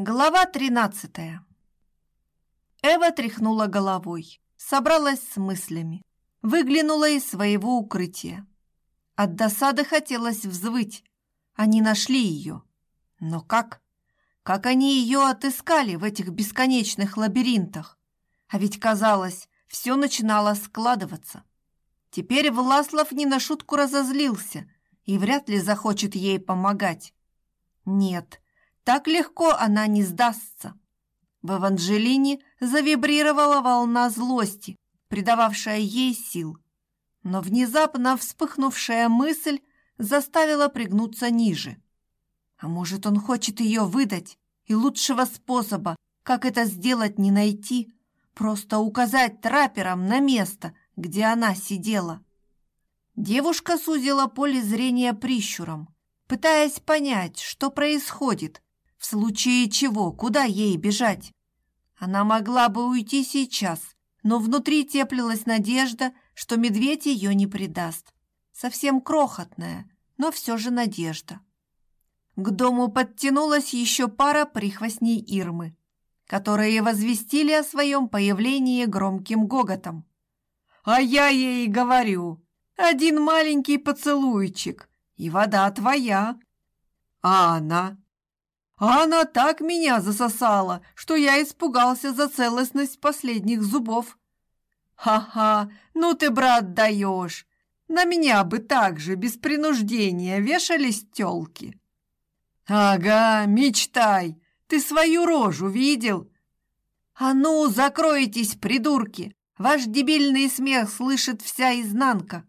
Глава тринадцатая. Эва тряхнула головой, собралась с мыслями, выглянула из своего укрытия. От досады хотелось взвыть. Они нашли ее. Но как? Как они ее отыскали в этих бесконечных лабиринтах? А ведь казалось, все начинало складываться. Теперь Власлов не на шутку разозлился и вряд ли захочет ей помогать. Нет, так легко она не сдастся. В Эванжелине завибрировала волна злости, придававшая ей сил. Но внезапно вспыхнувшая мысль заставила пригнуться ниже. А может, он хочет ее выдать, и лучшего способа, как это сделать, не найти, просто указать трапперам на место, где она сидела. Девушка сузила поле зрения прищуром, пытаясь понять, что происходит, в случае чего, куда ей бежать. Она могла бы уйти сейчас, но внутри теплилась надежда, что медведь ее не предаст. Совсем крохотная, но все же надежда. К дому подтянулась еще пара прихвостней Ирмы, которые возвестили о своем появлении громким гоготом. А я ей говорю, один маленький поцелуйчик, и вода твоя. А она? А она так меня засосала, что я испугался за целостность последних зубов. Ха-ха, ну ты, брат, даешь. На меня бы так же, без принуждения, вешались тёлки. Ага, мечтай. Ты свою рожу видел? А ну, закройтесь, придурки. Ваш дебильный смех слышит вся изнанка.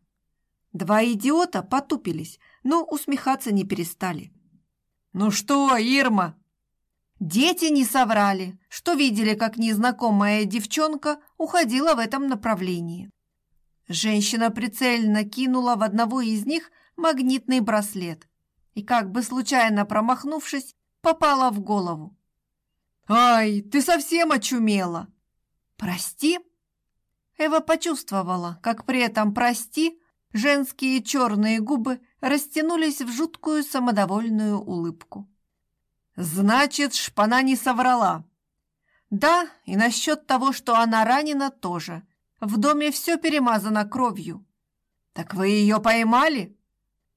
Два идиота потупились, но усмехаться не перестали. Ну что, Ирма? Дети не соврали, что видели, как незнакомая девчонка уходила в этом направлении. Женщина прицельно кинула в одного из них магнитный браслет и, как бы случайно промахнувшись, попала в голову. «Ай, ты совсем очумела!» «Прости?» Эва почувствовала, как при этом «прости» женские черные губы растянулись в жуткую самодовольную улыбку. «Значит, шпана не соврала!» «Да, и насчет того, что она ранена, тоже. В доме все перемазано кровью». «Так вы ее поймали?»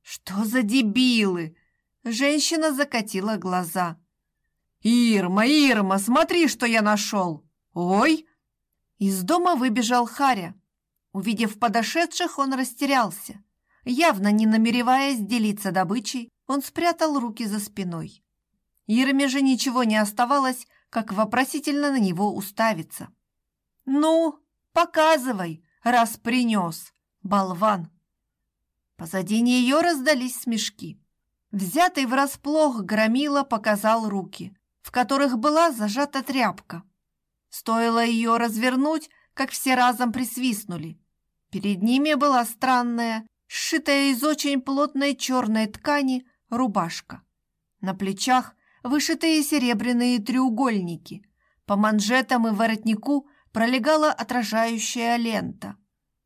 «Что за дебилы?» Женщина закатила глаза. «Ирма, Ирма, смотри, что я нашел!» «Ой!» Из дома выбежал Харя. Увидев подошедших, он растерялся. Явно не намереваясь делиться добычей, он спрятал руки за спиной. Ирме же ничего не оставалось, как вопросительно на него уставиться. «Ну, показывай, раз принес, болван!» Позади нее раздались смешки. Взятый врасплох громила показал руки, в которых была зажата тряпка. Стоило ее развернуть, как все разом присвистнули. Перед ними была странная, сшитая из очень плотной черной ткани рубашка. На плечах вышитые серебряные треугольники. По манжетам и воротнику пролегала отражающая лента.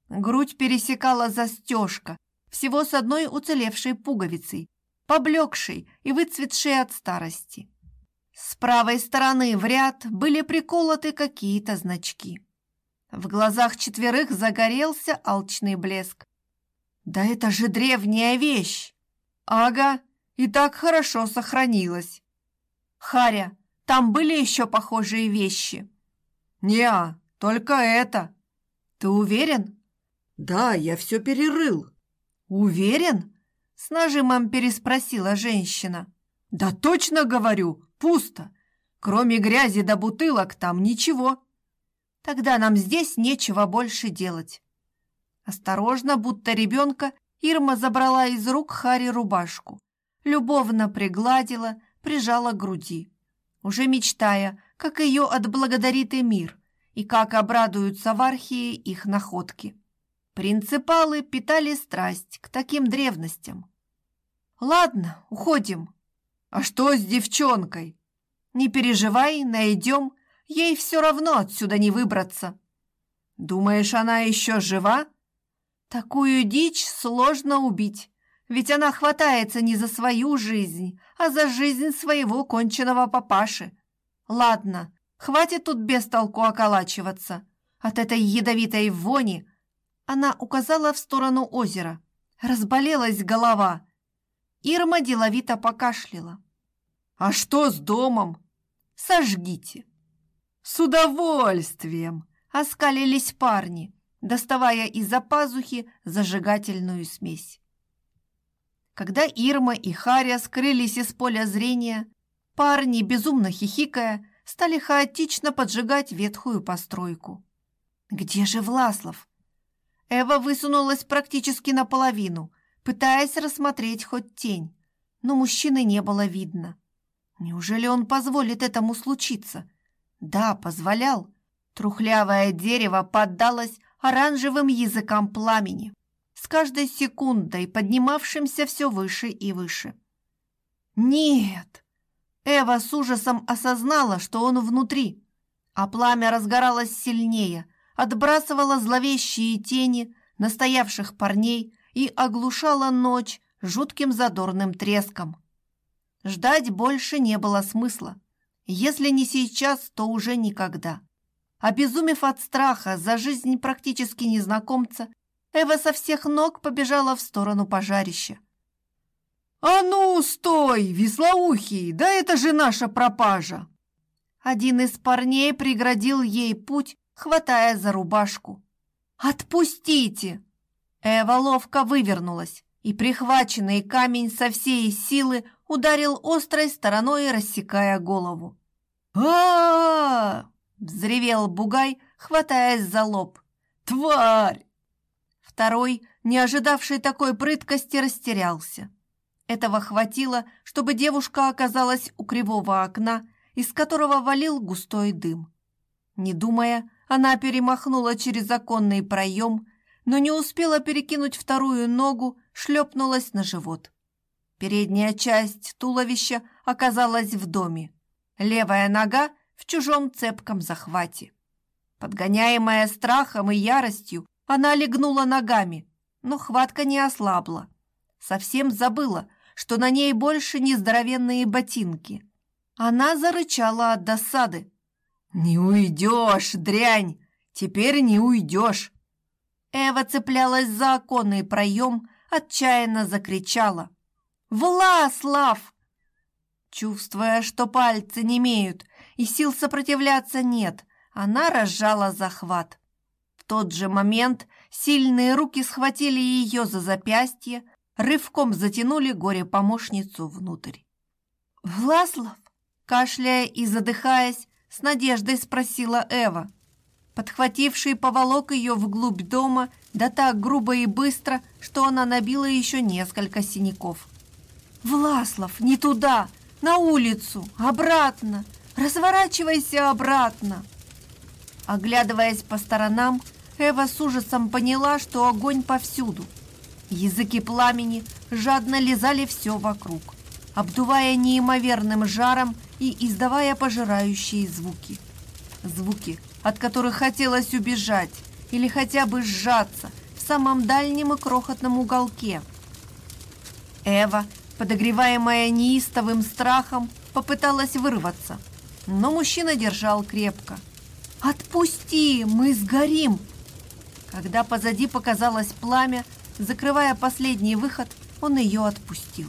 Грудь пересекала застежка, всего с одной уцелевшей пуговицей, поблекшей и выцветшей от старости. С правой стороны в ряд были приколоты какие-то значки. В глазах четверых загорелся алчный блеск. «Да это же древняя вещь!» «Ага, и так хорошо сохранилась!» «Харя, там были еще похожие вещи?» «Не, только это!» «Ты уверен?» «Да, я все перерыл». «Уверен?» С нажимом переспросила женщина. «Да точно говорю, Пусто. Кроме грязи до да бутылок там ничего. Тогда нам здесь нечего больше делать. Осторожно, будто ребенка, Ирма забрала из рук Хари рубашку. Любовно пригладила, прижала к груди. Уже мечтая, как ее отблагодарит Эмир и как обрадуются в архии их находки. Принципалы питали страсть к таким древностям. «Ладно, уходим», а что с девчонкой? Не переживай, найдем. Ей все равно отсюда не выбраться. Думаешь, она еще жива? Такую дичь сложно убить, ведь она хватается не за свою жизнь, а за жизнь своего конченого папаши. Ладно, хватит тут без толку околачиваться. От этой ядовитой вони она указала в сторону озера. Разболелась голова. Ирма деловито покашляла. «А что с домом?» «Сожгите». «С удовольствием!» – оскалились парни, доставая из-за пазухи зажигательную смесь. Когда Ирма и Харя скрылись из поля зрения, парни, безумно хихикая, стали хаотично поджигать ветхую постройку. «Где же Власлов?» Эва высунулась практически наполовину, пытаясь рассмотреть хоть тень, но мужчины не было видно. Неужели он позволит этому случиться? Да, позволял. Трухлявое дерево поддалось оранжевым языкам пламени, с каждой секундой поднимавшимся все выше и выше. Нет! Эва с ужасом осознала, что он внутри, а пламя разгоралось сильнее, отбрасывало зловещие тени настоявших парней и оглушало ночь жутким задорным треском. Ждать больше не было смысла. Если не сейчас, то уже никогда. Обезумев от страха за жизнь практически незнакомца, Эва со всех ног побежала в сторону пожарища. «А ну, стой, веслоухий! Да это же наша пропажа!» Один из парней преградил ей путь, хватая за рубашку. «Отпустите!» Эва ловко вывернулась, и прихваченный камень со всей силы ударил острой стороной, рассекая голову. а взревел Бугай, хватаясь за лоб. «Тварь!» Второй, не ожидавший такой прыткости, растерялся. Этого хватило, чтобы девушка оказалась у кривого окна, из которого валил густой дым. Не думая, она перемахнула через законный проем, но не успела перекинуть вторую ногу, шлепнулась на живот. Передняя часть туловища оказалась в доме. Левая нога в чужом цепком захвате. Подгоняемая страхом и яростью, она легнула ногами, но хватка не ослабла. Совсем забыла, что на ней больше не здоровенные ботинки. Она зарычала от досады. «Не уйдешь, дрянь! Теперь не уйдешь!» Эва цеплялась за оконный проем, отчаянно закричала. «Власлав!» Чувствуя, что пальцы не имеют и сил сопротивляться нет, она разжала захват. В тот же момент сильные руки схватили ее за запястье, рывком затянули горе-помощницу внутрь. «Власлав?» Кашляя и задыхаясь, с надеждой спросила Эва. Подхвативший поволок ее вглубь дома, да так грубо и быстро, что она набила еще несколько синяков. «Власлов, не туда! На улицу! Обратно! Разворачивайся обратно!» Оглядываясь по сторонам, Эва с ужасом поняла, что огонь повсюду. Языки пламени жадно лизали все вокруг, обдувая неимоверным жаром и издавая пожирающие звуки. Звуки, от которых хотелось убежать или хотя бы сжаться в самом дальнем и крохотном уголке. Эва подогреваемая неистовым страхом, попыталась вырваться, но мужчина держал крепко. «Отпусти, мы сгорим!» Когда позади показалось пламя, закрывая последний выход, он ее отпустил.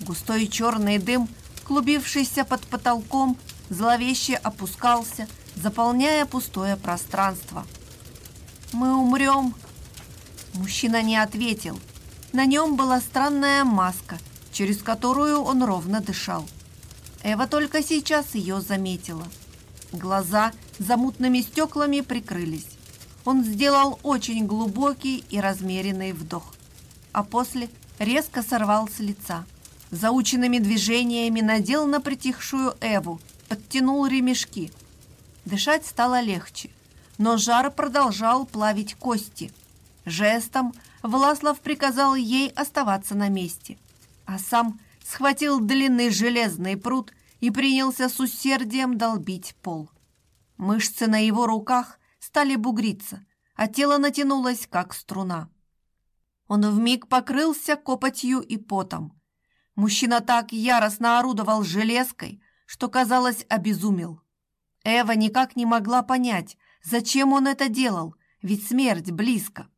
Густой черный дым, клубившийся под потолком, зловеще опускался, заполняя пустое пространство. «Мы умрем!» Мужчина не ответил. На нем была странная маска – через которую он ровно дышал. Эва только сейчас ее заметила. Глаза за мутными стеклами прикрылись. Он сделал очень глубокий и размеренный вдох, а после резко сорвал с лица. Заученными движениями надел на притихшую Эву, подтянул ремешки. Дышать стало легче, но жар продолжал плавить кости. Жестом Власлов приказал ей оставаться на месте – а сам схватил длинный железный пруд и принялся с усердием долбить пол. Мышцы на его руках стали бугриться, а тело натянулось, как струна. Он вмиг покрылся копотью и потом. Мужчина так яростно орудовал железкой, что, казалось, обезумел. Эва никак не могла понять, зачем он это делал, ведь смерть близко.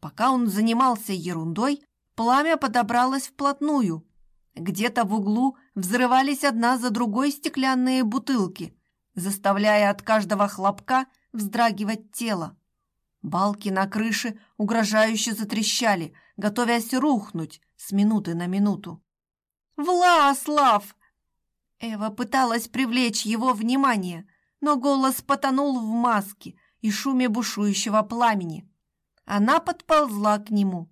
Пока он занимался ерундой, пламя подобралось вплотную. Где-то в углу взрывались одна за другой стеклянные бутылки, заставляя от каждого хлопка вздрагивать тело. Балки на крыше угрожающе затрещали, готовясь рухнуть с минуты на минуту. «Власлав!» Эва пыталась привлечь его внимание, но голос потонул в маске и шуме бушующего пламени. Она подползла к нему.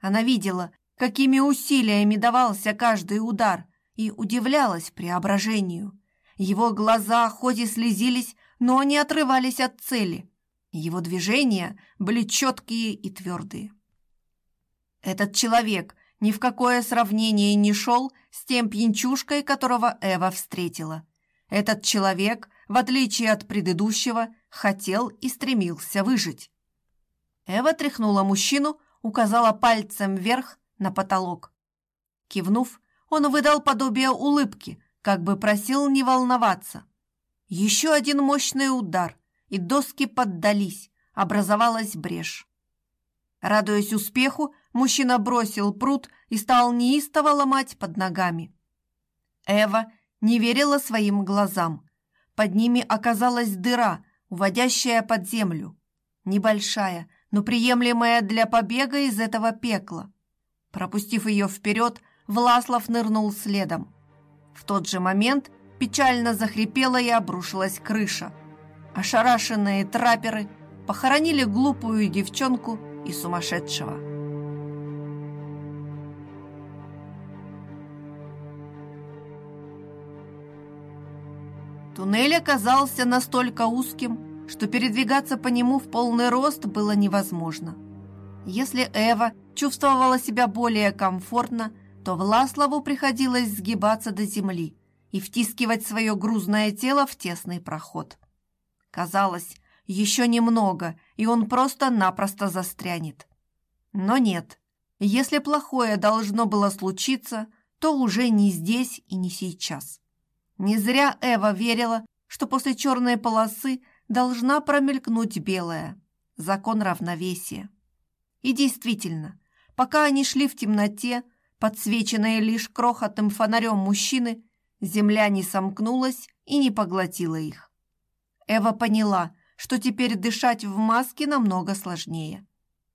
Она видела, какими усилиями давался каждый удар, и удивлялась преображению. Его глаза хоть и слезились, но не отрывались от цели. Его движения были четкие и твердые. Этот человек ни в какое сравнение не шел с тем пьянчушкой, которого Эва встретила. Этот человек, в отличие от предыдущего, хотел и стремился выжить. Эва тряхнула мужчину, указала пальцем вверх на потолок. Кивнув, он выдал подобие улыбки, как бы просил не волноваться. Еще один мощный удар, и доски поддались, образовалась брешь. Радуясь успеху, мужчина бросил пруд и стал неистово ломать под ногами. Эва не верила своим глазам. Под ними оказалась дыра, уводящая под землю. Небольшая, но приемлемая для побега из этого пекла. Пропустив ее вперед, Власлов нырнул следом. В тот же момент печально захрипела и обрушилась крыша. Ошарашенные траперы похоронили глупую девчонку и сумасшедшего. Туннель оказался настолько узким, что передвигаться по нему в полный рост было невозможно. Если Эва чувствовала себя более комфортно, то Власлову приходилось сгибаться до земли и втискивать свое грузное тело в тесный проход. Казалось, еще немного, и он просто-напросто застрянет. Но нет, если плохое должно было случиться, то уже не здесь и не сейчас. Не зря Эва верила, что после черной полосы должна промелькнуть белая. Закон равновесия. И действительно, пока они шли в темноте, подсвеченные лишь крохотным фонарем мужчины, земля не сомкнулась и не поглотила их. Эва поняла, что теперь дышать в маске намного сложнее.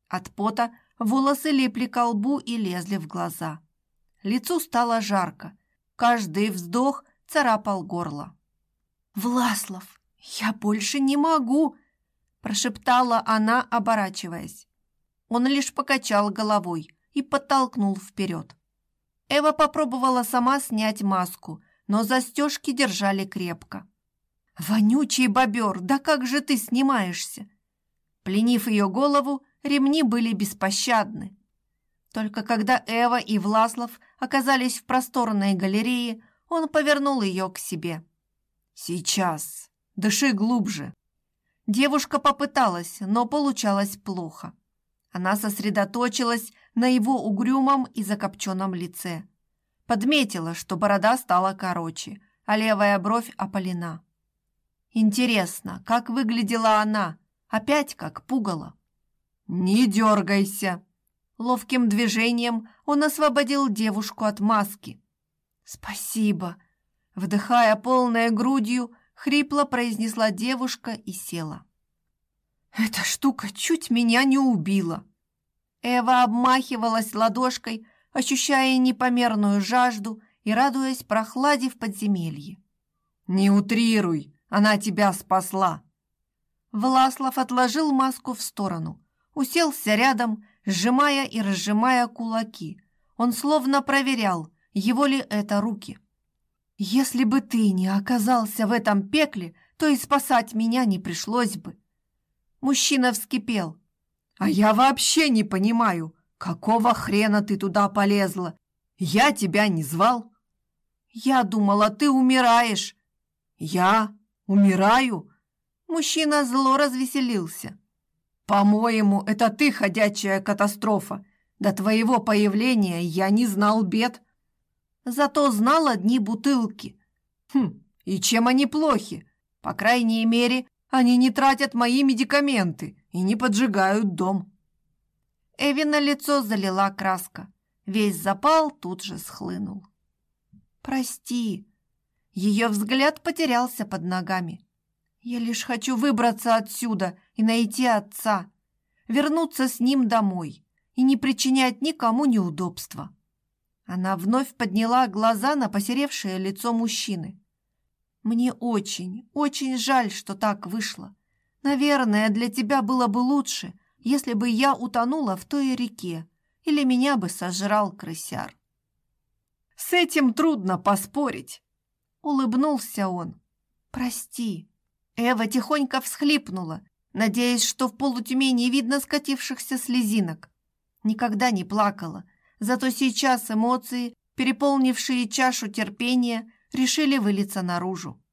От пота волосы липли к лбу и лезли в глаза. Лицу стало жарко. Каждый вздох царапал горло. «Власлов, «Я больше не могу!» – прошептала она, оборачиваясь. Он лишь покачал головой и подтолкнул вперед. Эва попробовала сама снять маску, но застежки держали крепко. «Вонючий бобер, да как же ты снимаешься?» Пленив ее голову, ремни были беспощадны. Только когда Эва и Власлов оказались в просторной галерее, он повернул ее к себе. «Сейчас!» Дыши глубже. Девушка попыталась, но получалось плохо. Она сосредоточилась на его угрюмом и закопченном лице. Подметила, что борода стала короче, а левая бровь опалена. Интересно, как выглядела она? Опять как пугало. «Не дергайся!» Ловким движением он освободил девушку от маски. «Спасибо!» Вдыхая полной грудью, хрипло произнесла девушка и села. Эта штука чуть меня не убила. Эва обмахивалась ладошкой, ощущая непомерную жажду и радуясь прохладе в подземелье. «Не утрируй, она тебя спасла!» Власлов отложил маску в сторону, уселся рядом, сжимая и разжимая кулаки. Он словно проверял, его ли это руки. Если бы ты не оказался в этом пекле, то и спасать меня не пришлось бы. Мужчина вскипел. А я вообще не понимаю, какого хрена ты туда полезла? Я тебя не звал. Я думала, ты умираешь. Я умираю? Мужчина зло развеселился. По-моему, это ты ходячая катастрофа. До твоего появления я не знал бед. Зато знал одни бутылки. Хм, И чем они плохи? По крайней мере, они не тратят мои медикаменты и не поджигают дом. Эви на лицо залила краска. Весь запал тут же схлынул. «Прости». Ее взгляд потерялся под ногами. «Я лишь хочу выбраться отсюда и найти отца, вернуться с ним домой и не причинять никому неудобства». Она вновь подняла глаза на посеревшее лицо мужчины. «Мне очень, очень жаль, что так вышло. Наверное, для тебя было бы лучше, если бы я утонула в той реке, или меня бы сожрал крысяр». «С этим трудно поспорить», — улыбнулся он. «Прости». Эва тихонько всхлипнула, надеясь, что в полутьме не видно скатившихся слезинок. Никогда не плакала, Зато сейчас эмоции, переполнившие чашу терпения, решили вылиться наружу.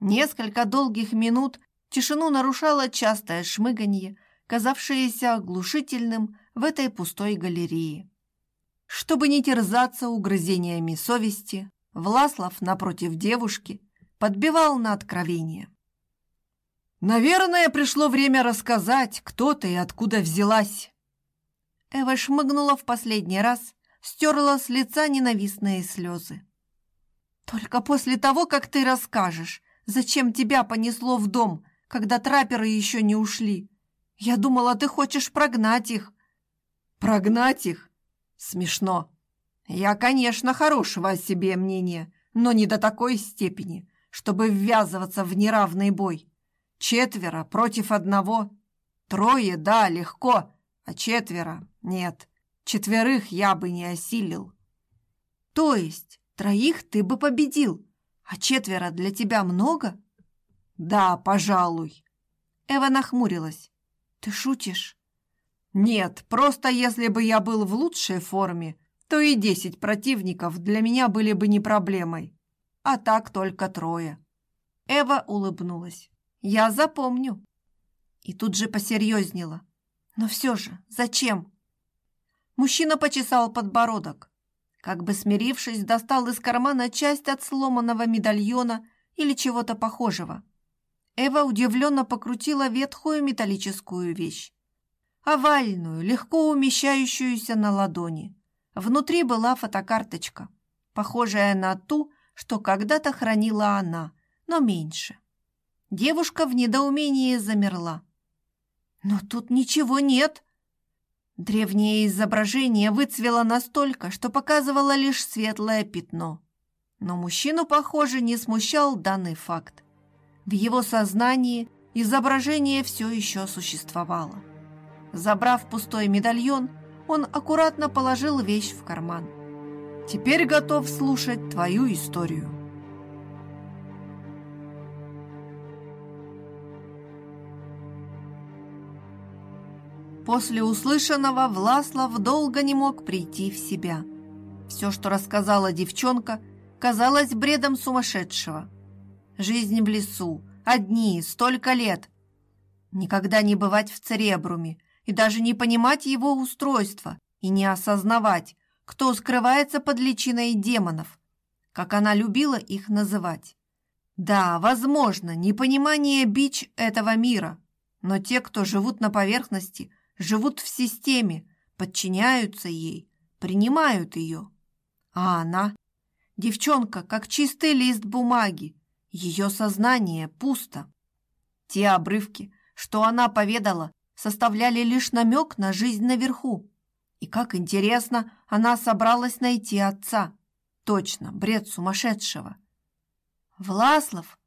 Несколько долгих минут тишину нарушало частое шмыганье, казавшееся оглушительным в этой пустой галерее. Чтобы не терзаться угрызениями совести, Власлав напротив девушки подбивал на откровение. «Наверное, пришло время рассказать, кто ты и откуда взялась», Эва шмыгнула в последний раз, стерла с лица ненавистные слезы. «Только после того, как ты расскажешь, зачем тебя понесло в дом, когда трапперы еще не ушли. Я думала, ты хочешь прогнать их». «Прогнать их? Смешно. Я, конечно, хорошего о себе мнения, но не до такой степени, чтобы ввязываться в неравный бой. Четверо против одного. Трое, да, легко, а четверо нет, четверых я бы не осилил. То есть троих ты бы победил, а четверо для тебя много? Да, пожалуй. Эва нахмурилась. Ты шутишь? Нет, просто если бы я был в лучшей форме, то и десять противников для меня были бы не проблемой. А так только трое. Эва улыбнулась. Я запомню. И тут же посерьезнела. Но все же, зачем? Мужчина почесал подбородок. Как бы смирившись, достал из кармана часть от сломанного медальона или чего-то похожего. Эва удивленно покрутила ветхую металлическую вещь. Овальную, легко умещающуюся на ладони. Внутри была фотокарточка, похожая на ту, что когда-то хранила она, но меньше. Девушка в недоумении замерла. «Но тут ничего нет!» Древнее изображение выцвело настолько, что показывало лишь светлое пятно. Но мужчину, похоже, не смущал данный факт. В его сознании изображение все еще существовало. Забрав пустой медальон, он аккуратно положил вещь в карман. «Теперь готов слушать твою историю». После услышанного Власлав долго не мог прийти в себя. Все, что рассказала девчонка, казалось бредом сумасшедшего. Жизнь в лесу, одни, столько лет. Никогда не бывать в Церебруме и даже не понимать его устройства и не осознавать, кто скрывается под личиной демонов, как она любила их называть. Да, возможно, непонимание бич этого мира, но те, кто живут на поверхности – живут в системе, подчиняются ей, принимают ее. А она, девчонка, как чистый лист бумаги, ее сознание пусто. Те обрывки, что она поведала, составляли лишь намек на жизнь наверху. И как интересно, она собралась найти отца. Точно, бред сумасшедшего. Власлов?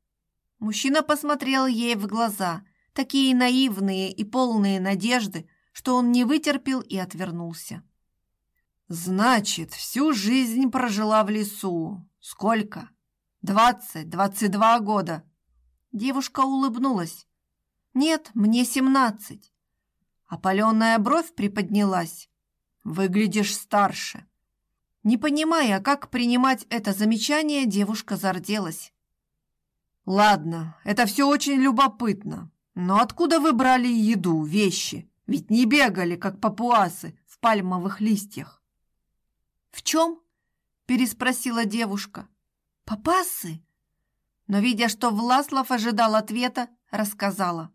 Мужчина посмотрел ей в глаза, такие наивные и полные надежды, что он не вытерпел и отвернулся. «Значит, всю жизнь прожила в лесу. Сколько? Двадцать, двадцать два года». Девушка улыбнулась. «Нет, мне семнадцать». Опаленная бровь приподнялась. «Выглядишь старше». Не понимая, как принимать это замечание, девушка зарделась. «Ладно, это все очень любопытно. Но откуда вы брали еду, вещи? Ведь не бегали, как папуасы, в пальмовых листьях. «В чем?» – переспросила девушка. «Папасы?» но, видя, что Власлов ожидал ответа, рассказала.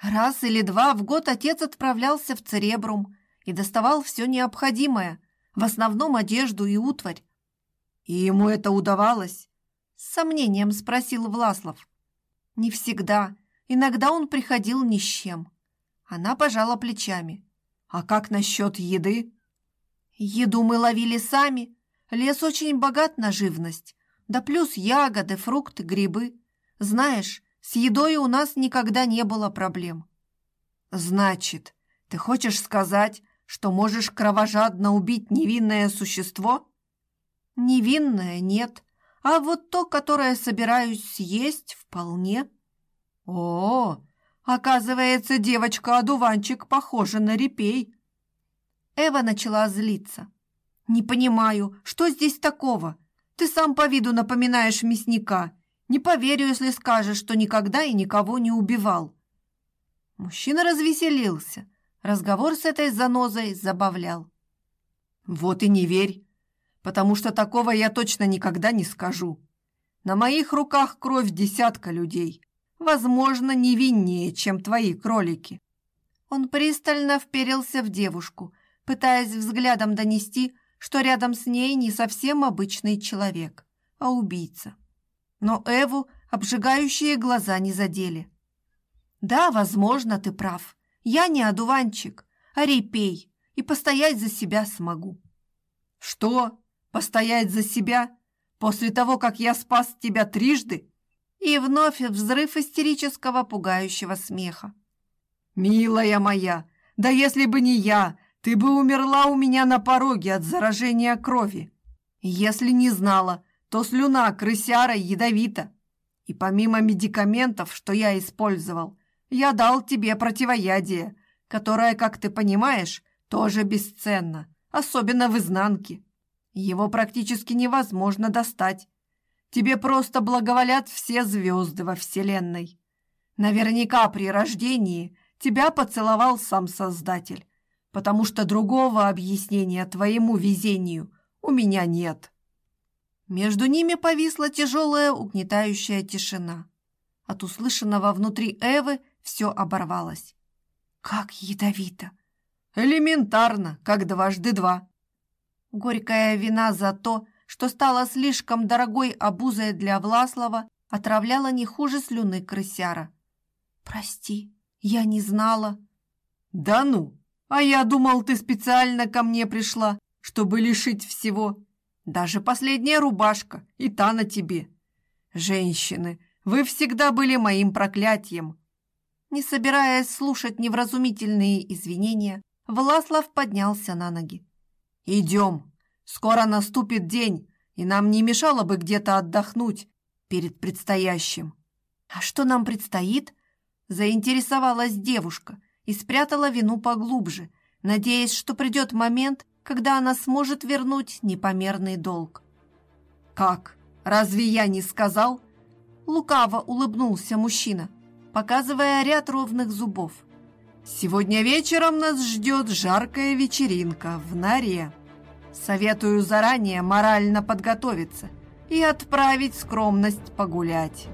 Раз или два в год отец отправлялся в Церебрум и доставал все необходимое, в основном одежду и утварь. «И ему это удавалось?» — с сомнением спросил Власлов. «Не всегда. Иногда он приходил ни с чем». Она пожала плечами. «А как насчет еды?» «Еду мы ловили сами. Лес очень богат на живность. Да плюс ягоды, фрукты, грибы. Знаешь, с едой у нас никогда не было проблем». «Значит, ты хочешь сказать, что можешь кровожадно убить невинное существо?» «Невинное нет, а вот то, которое собираюсь съесть, вполне». «О, оказывается, девочка-одуванчик похожа на репей». Эва начала злиться. «Не понимаю, что здесь такого? Ты сам по виду напоминаешь мясника. Не поверю, если скажешь, что никогда и никого не убивал». Мужчина развеселился. Разговор с этой занозой забавлял. «Вот и не верь, потому что такого я точно никогда не скажу. На моих руках кровь десятка людей, возможно, невиннее, чем твои кролики». Он пристально вперился в девушку, пытаясь взглядом донести, что рядом с ней не совсем обычный человек, а убийца. Но Эву обжигающие глаза не задели. «Да, возможно, ты прав. Я не одуванчик, а репей, и постоять за себя смогу». «Что? Постоять за себя? После того, как я спас тебя трижды?» И вновь взрыв истерического пугающего смеха. «Милая моя, да если бы не я, ты бы умерла у меня на пороге от заражения крови. Если не знала, то слюна крысяра ядовита. И помимо медикаментов, что я использовал, я дал тебе противоядие, которое, как ты понимаешь, тоже бесценно, особенно в изнанке. Его практически невозможно достать. Тебе просто благоволят все звезды во Вселенной. Наверняка при рождении тебя поцеловал сам Создатель, потому что другого объяснения твоему везению у меня нет». Между ними повисла тяжелая угнетающая тишина. От услышанного внутри Эвы все оборвалось. «Как ядовито!» «Элементарно, как дважды два!» Горькая вина за то, что стала слишком дорогой обузой для Власлова, отравляла не хуже слюны крысяра. «Прости, я не знала». «Да ну! А я думал, ты специально ко мне пришла, чтобы лишить всего. Даже последняя рубашка, и та на тебе. Женщины, вы всегда были моим проклятием. Не собираясь слушать невразумительные извинения, Власлав поднялся на ноги. «Идем. Скоро наступит день, и нам не мешало бы где-то отдохнуть перед предстоящим». «А что нам предстоит?» Заинтересовалась девушка и спрятала вину поглубже, надеясь, что придет момент, когда она сможет вернуть непомерный долг. «Как? Разве я не сказал?» Лукаво улыбнулся мужчина, показывая ряд ровных зубов. «Сегодня вечером нас ждет жаркая вечеринка в норе. Советую заранее морально подготовиться и отправить скромность погулять».